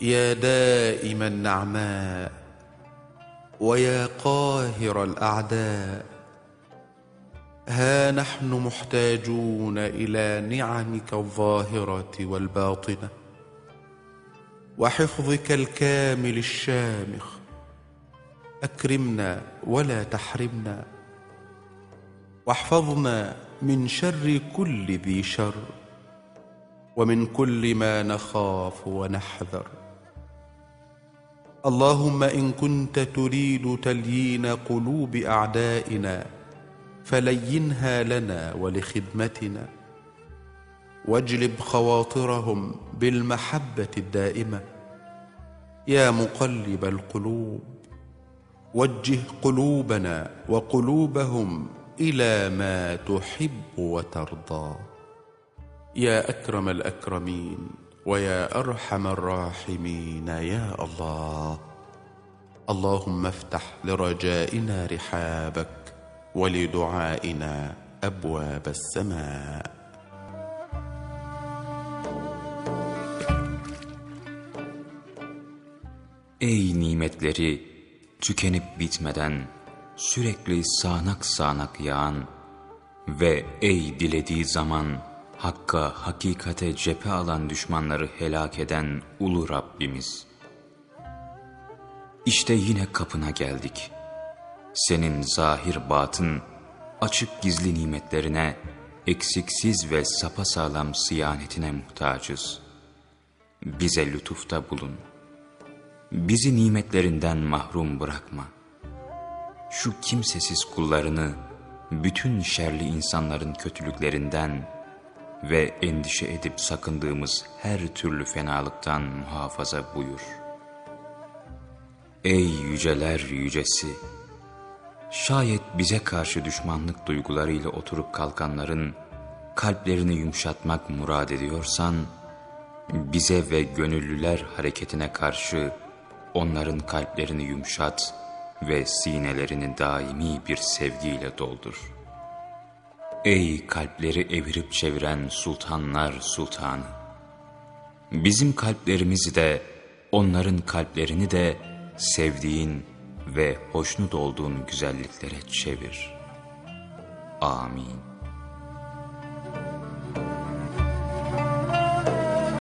يا دائم النعماء ويا قاهر الأعداء ها نحن محتاجون إلى نعمك الظاهرة والباطنة وحفظك الكامل الشامخ. أكرمنا ولا تحرمنا واحفظنا من شر كل ذي شر ومن كل ما نخاف ونحذر. اللهم إن كنت تريد تليين قلوب أعدائنا فلينها لنا ولخدمتنا. واجلب خواطرهم بالمحبة الدائمة. يا مقلب القلوب وجه قلوبنا وقلوبهم إلى ما تحب وترضى. يا أكرم الأكرمين ويا ارحم الراحمين يا الله اللهم افتح لرجائنا رحابك ولدعائنا ابواب السماء Ey nimetleri tükenip bitmeden sürekli sağanak sağanak yağan ve ey dilediği zaman Hakka, hakikate cephe alan düşmanları helak eden ulu Rabbimiz. İşte yine kapına geldik. Senin zahir batın, açık gizli nimetlerine, eksiksiz ve sapasağlam siyanetine muhtacız. Bize lütufta bulun. Bizi nimetlerinden mahrum bırakma. Şu kimsesiz kullarını, bütün şerli insanların kötülüklerinden, ve endişe edip sakındığımız her türlü fenalıktan muhafaza buyur. Ey yüceler yücesi! Şayet bize karşı düşmanlık duygularıyla oturup kalkanların kalplerini yumuşatmak murad ediyorsan, bize ve gönüllüler hareketine karşı onların kalplerini yumuşat ve sinelerini daimi bir sevgiyle doldur.'' Ey kalpleri evirip çeviren sultanlar sultanı! Bizim kalplerimizi de, onların kalplerini de sevdiğin ve hoşnut olduğun güzelliklere çevir. Amin.